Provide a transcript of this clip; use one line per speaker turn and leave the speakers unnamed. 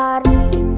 hari